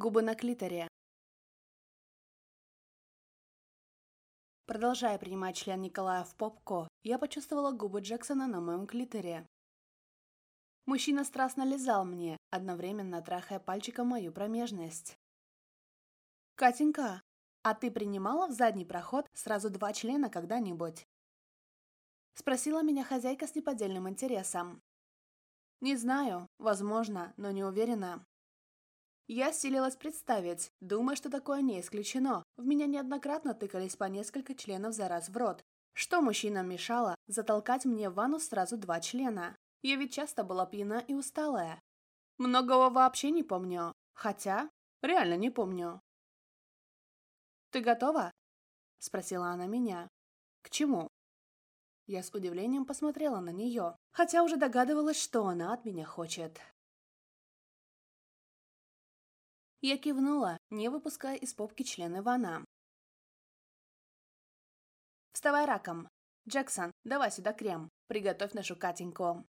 Губы на клиторе. Продолжая принимать член Николая в попко, я почувствовала губы Джексона на моем клиторе. Мужчина страстно лизал мне, одновременно трахая пальчиком мою промежность. «Катенька, а ты принимала в задний проход сразу два члена когда-нибудь?» Спросила меня хозяйка с неподдельным интересом. «Не знаю, возможно, но не уверена. Я селилась представить, думая, что такое не исключено. В меня неоднократно тыкались по несколько членов за раз в рот. Что мужчинам мешало затолкать мне в ванну сразу два члена? Я ведь часто была пьяна и усталая. Многого вообще не помню. Хотя, реально не помню. «Ты готова?» – спросила она меня. «К чему?» Я с удивлением посмотрела на нее, хотя уже догадывалась, что она от меня хочет. Я кивнула, не выпуская из попки члены Ивана. «Вставай раком! Джексон, давай сюда крем! Приготовь нашу Катеньку!»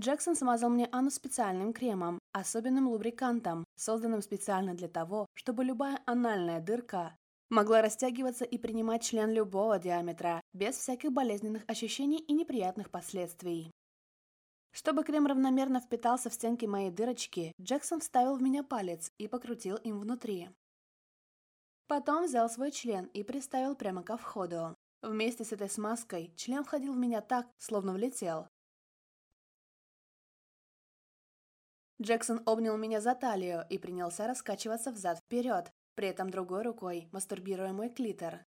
Джексон смазал мне Анну специальным кремом, особенным лубрикантом, созданным специально для того, чтобы любая анальная дырка могла растягиваться и принимать член любого диаметра, без всяких болезненных ощущений и неприятных последствий. Чтобы крем равномерно впитался в стенки моей дырочки, Джексон вставил в меня палец и покрутил им внутри. Потом взял свой член и приставил прямо ко входу. Вместе с этой смазкой член входил в меня так, словно влетел. Джексон обнял меня за талию и принялся раскачиваться взад-вперед, при этом другой рукой мастурбируя мой клитор.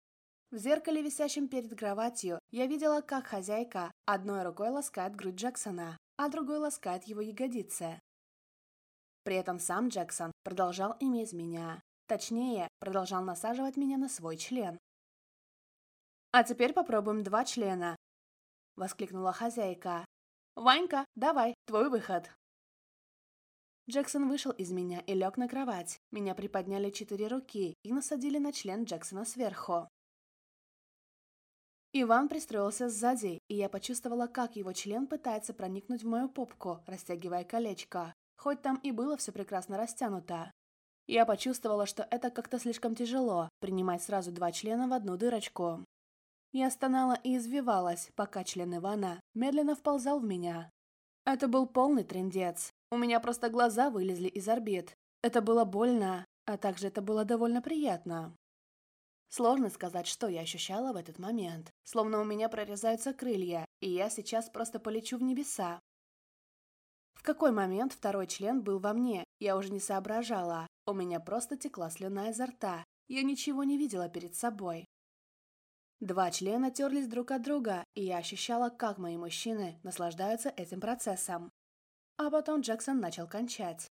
В зеркале, висящем перед кроватью, я видела, как хозяйка одной рукой ласкает грудь Джексона, а другой ласкает его ягодицы. При этом сам Джексон продолжал иметь меня. Точнее, продолжал насаживать меня на свой член. «А теперь попробуем два члена!» — воскликнула хозяйка. «Ванька, давай, твой выход!» Джексон вышел из меня и лег на кровать. Меня приподняли четыре руки и насадили на член Джексона сверху. Иван пристроился сзади, и я почувствовала, как его член пытается проникнуть в мою попку, растягивая колечко. Хоть там и было все прекрасно растянуто. Я почувствовала, что это как-то слишком тяжело, принимать сразу два члена в одну дырочку. Я стонала и извивалась, пока член Ивана медленно вползал в меня. Это был полный трендец. У меня просто глаза вылезли из орбит. Это было больно, а также это было довольно приятно. Сложно сказать, что я ощущала в этот момент. Словно у меня прорезаются крылья, и я сейчас просто полечу в небеса. В какой момент второй член был во мне, я уже не соображала. У меня просто текла слюна изо рта. Я ничего не видела перед собой. Два члена терлись друг от друга, и я ощущала, как мои мужчины наслаждаются этим процессом. А потом Джексон начал кончать.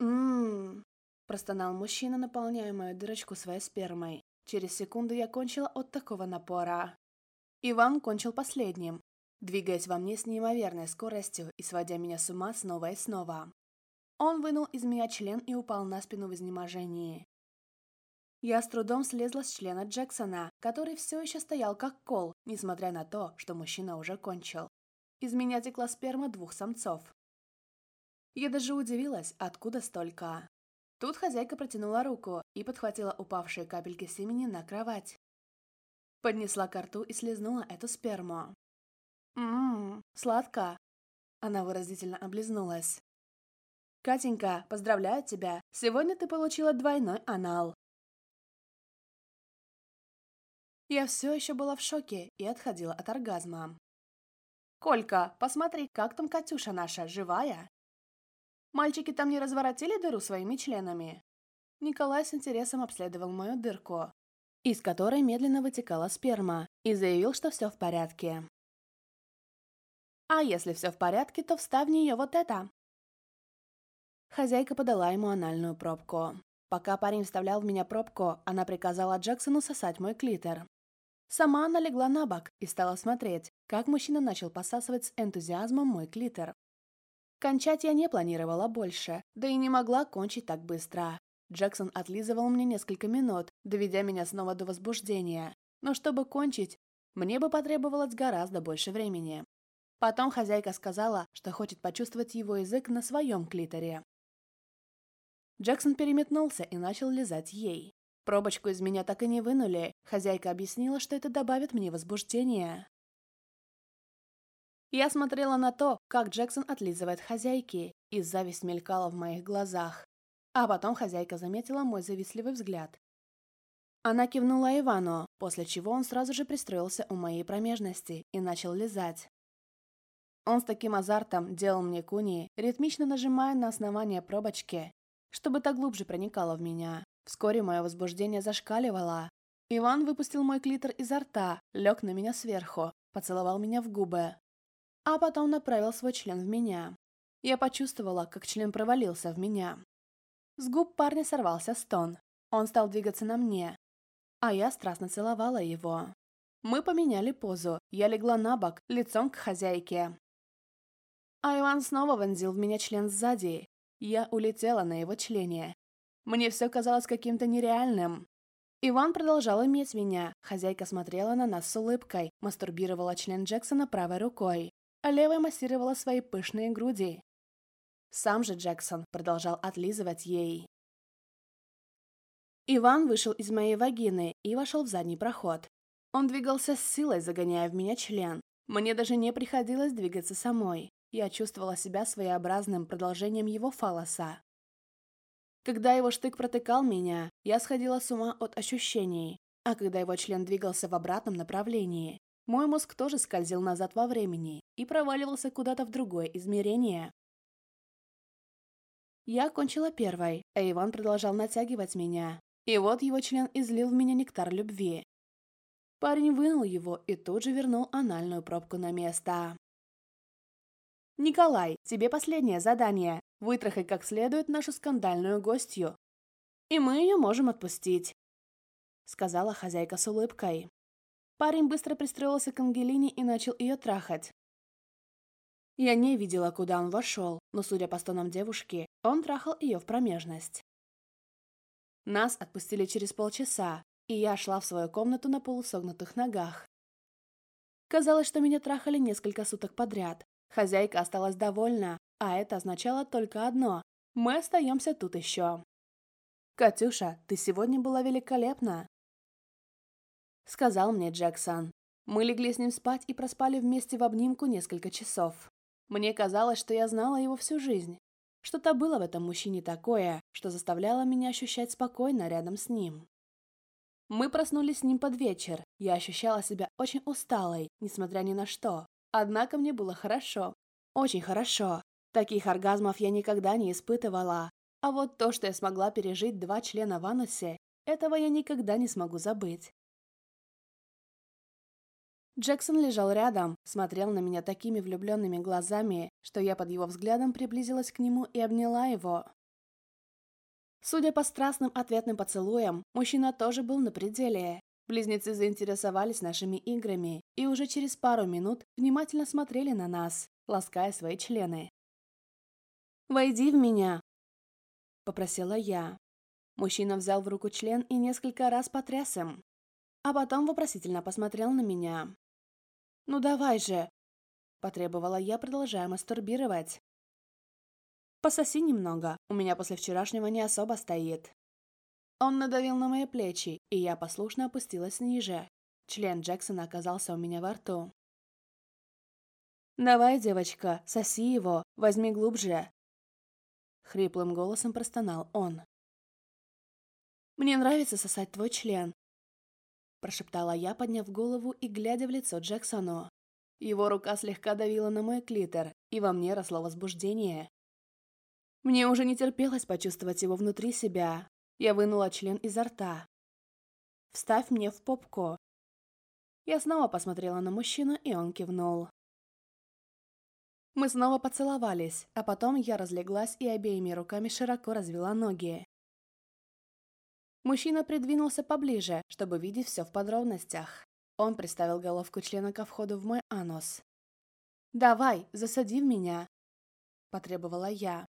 Ммм, Простонал мужчина, наполняя мою дырочку своей спермой. Через секунду я кончила от такого напора. Иван кончил последним, двигаясь во мне с неимоверной скоростью и сводя меня с ума снова и снова. Он вынул из меня член и упал на спину в изнеможении. Я с трудом слезла с члена Джексона, который все еще стоял как кол, несмотря на то, что мужчина уже кончил. Из меня текла сперма двух самцов. Я даже удивилась, откуда столько. Тут хозяйка протянула руку и подхватила упавшие капельки семени на кровать. Поднесла ко рту и слезнула эту сперму. «Ммм, сладко!» Она выразительно облизнулась. «Катенька, поздравляю тебя! Сегодня ты получила двойной анал!» Я все еще была в шоке и отходила от оргазма. «Колька, посмотри, как там Катюша наша, живая?» Мальчики там не разворотили дыру своими членами?» Николай с интересом обследовал мою дырку, из которой медленно вытекала сперма, и заявил, что все в порядке. «А если все в порядке, то вставь в нее вот это!» Хозяйка подала ему анальную пробку. Пока парень вставлял в меня пробку, она приказала Джексону сосать мой клитер. Сама она легла на бок и стала смотреть, как мужчина начал посасывать с энтузиазмом мой клитер. Кончать я не планировала больше, да и не могла кончить так быстро. Джексон отлизывал мне несколько минут, доведя меня снова до возбуждения. Но чтобы кончить, мне бы потребовалось гораздо больше времени. Потом хозяйка сказала, что хочет почувствовать его язык на своем клиторе. Джексон переметнулся и начал лизать ей. Пробочку из меня так и не вынули. Хозяйка объяснила, что это добавит мне возбуждения. Я смотрела на то, как Джексон отлизывает хозяйки, и зависть мелькала в моих глазах. А потом хозяйка заметила мой завистливый взгляд. Она кивнула Ивану, после чего он сразу же пристроился у моей промежности и начал лизать. Он с таким азартом делал мне куни, ритмично нажимая на основание пробочки, чтобы так глубже проникало в меня. Вскоре мое возбуждение зашкаливало. Иван выпустил мой клитор изо рта, лег на меня сверху, поцеловал меня в губы, а потом направил свой член в меня. Я почувствовала, как член провалился в меня. С губ парня сорвался стон. Он стал двигаться на мне, а я страстно целовала его. Мы поменяли позу, я легла на бок, лицом к хозяйке. А Иван снова вонзил в меня член сзади. Я улетела на его члене. Мне все казалось каким-то нереальным. Иван продолжал иметь меня. Хозяйка смотрела на нас с улыбкой, мастурбировала член Джексона правой рукой. А левой массировала свои пышные груди. Сам же Джексон продолжал отлизывать ей. Иван вышел из моей вагины и вошел в задний проход. Он двигался с силой, загоняя в меня член. Мне даже не приходилось двигаться самой. Я чувствовала себя своеобразным продолжением его фалоса. Когда его штык протыкал меня, я сходила с ума от ощущений, а когда его член двигался в обратном направлении, мой мозг тоже скользил назад во времени и проваливался куда-то в другое измерение. Я кончила первой, а Иван продолжал натягивать меня. И вот его член излил в меня нектар любви. Парень вынул его и тут же вернул анальную пробку на место. «Николай, тебе последнее задание. Вытрахай как следует нашу скандальную гостью. И мы ее можем отпустить», — сказала хозяйка с улыбкой. Парень быстро пристроился к Ангелине и начал ее трахать. Я не видела, куда он вошел, но, судя по стонам девушки, он трахал ее в промежность. Нас отпустили через полчаса, и я шла в свою комнату на полусогнутых ногах. Казалось, что меня трахали несколько суток подряд. Хозяйка осталась довольна, а это означало только одно – мы остаемся тут еще. «Катюша, ты сегодня была великолепна!» — сказал мне Джексон. Мы легли с ним спать и проспали вместе в обнимку несколько часов. Мне казалось, что я знала его всю жизнь. Что-то было в этом мужчине такое, что заставляло меня ощущать спокойно рядом с ним. Мы проснулись с ним под вечер. Я ощущала себя очень усталой, несмотря ни на что. Однако мне было хорошо. Очень хорошо. Таких оргазмов я никогда не испытывала. А вот то, что я смогла пережить два члена в анусе, этого я никогда не смогу забыть. Джексон лежал рядом, смотрел на меня такими влюбленными глазами, что я под его взглядом приблизилась к нему и обняла его. Судя по страстным ответным поцелуям, мужчина тоже был на пределе. Близнецы заинтересовались нашими играми и уже через пару минут внимательно смотрели на нас, лаская свои члены. «Войди в меня!» – попросила я. Мужчина взял в руку член и несколько раз потряс им, а потом вопросительно посмотрел на меня. «Ну давай же!» – потребовала я, продолжая мастурбировать. «Пососи немного, у меня после вчерашнего не особо стоит». Он надавил на мои плечи, и я послушно опустилась ниже. Член Джексона оказался у меня во рту. «Давай, девочка, соси его, возьми глубже!» Хриплым голосом простонал он. «Мне нравится сосать твой член прошептала я, подняв голову и глядя в лицо Джексону. Его рука слегка давила на мой клитор, и во мне росло возбуждение. Мне уже не терпелось почувствовать его внутри себя. Я вынула член изо рта. «Вставь мне в попко. Я снова посмотрела на мужчину, и он кивнул. Мы снова поцеловались, а потом я разлеглась и обеими руками широко развела ноги. Мужчина придвинулся поближе, чтобы видеть все в подробностях. Он приставил головку члена ко входу в мой анус. «Давай, засади в меня!» – потребовала я.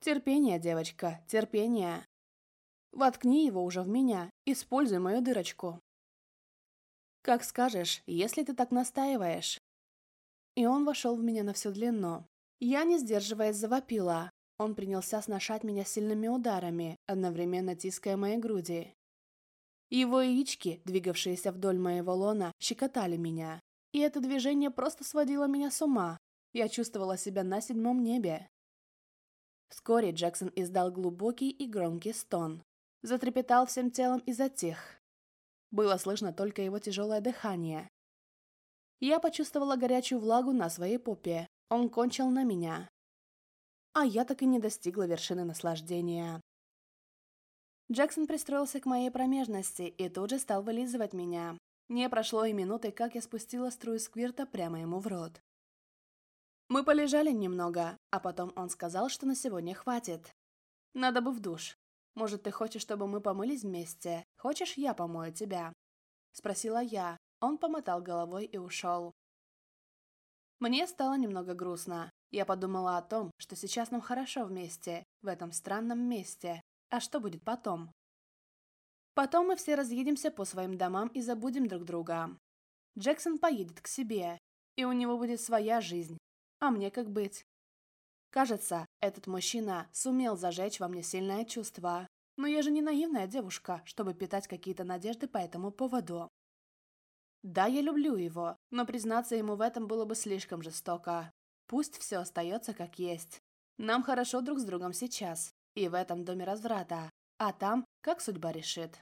«Терпение, девочка, терпение!» «Воткни его уже в меня, используй мою дырочку!» «Как скажешь, если ты так настаиваешь!» И он вошел в меня на всю длину. Я, не сдерживаясь, завопила. Он принялся сношать меня сильными ударами, одновременно тиская мои груди. Его яички, двигавшиеся вдоль моего лона, щекотали меня. И это движение просто сводило меня с ума. Я чувствовала себя на седьмом небе. Вскоре Джексон издал глубокий и громкий стон. Затрепетал всем телом и затих. Было слышно только его тяжелое дыхание. Я почувствовала горячую влагу на своей попе. Он кончил на меня а я так и не достигла вершины наслаждения. Джексон пристроился к моей промежности и тут же стал вылизывать меня. Не прошло и минуты, как я спустила струю сквирта прямо ему в рот. Мы полежали немного, а потом он сказал, что на сегодня хватит. Надо бы в душ. Может, ты хочешь, чтобы мы помылись вместе? Хочешь, я помою тебя?» Спросила я. Он помотал головой и ушел. Мне стало немного грустно. Я подумала о том, что сейчас нам хорошо вместе, в этом странном месте. А что будет потом? Потом мы все разъедемся по своим домам и забудем друг друга. Джексон поедет к себе, и у него будет своя жизнь. А мне как быть? Кажется, этот мужчина сумел зажечь во мне сильное чувство. Но я же не наивная девушка, чтобы питать какие-то надежды по этому поводу. Да, я люблю его, но признаться ему в этом было бы слишком жестоко. Пусть все остается как есть. Нам хорошо друг с другом сейчас, и в этом доме разврата, а там, как судьба решит.